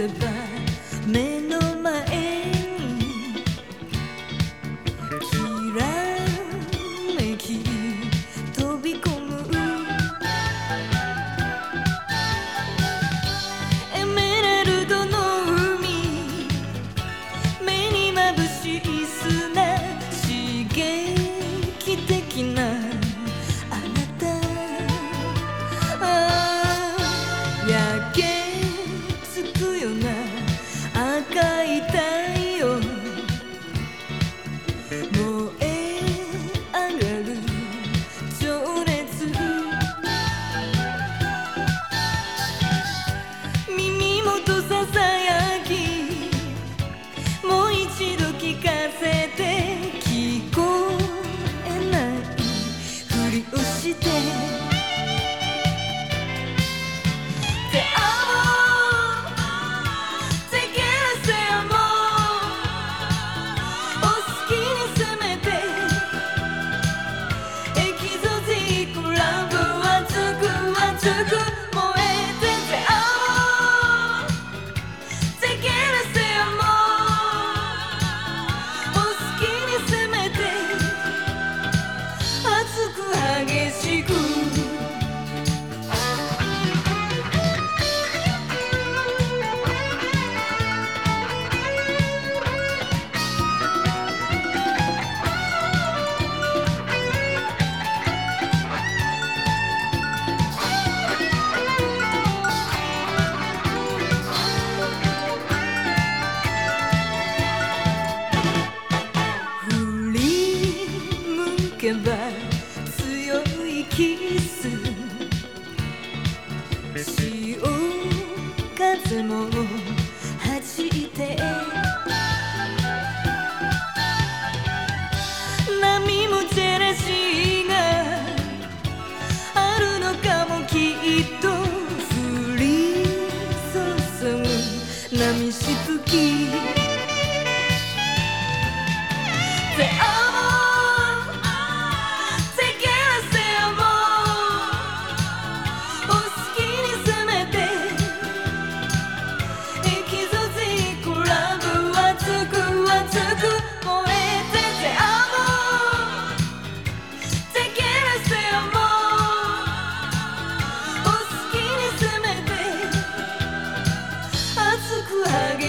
about. कैसे 風も弾いて波もジェラシーがあるのかもきっと降り注ぐ波しぶき aku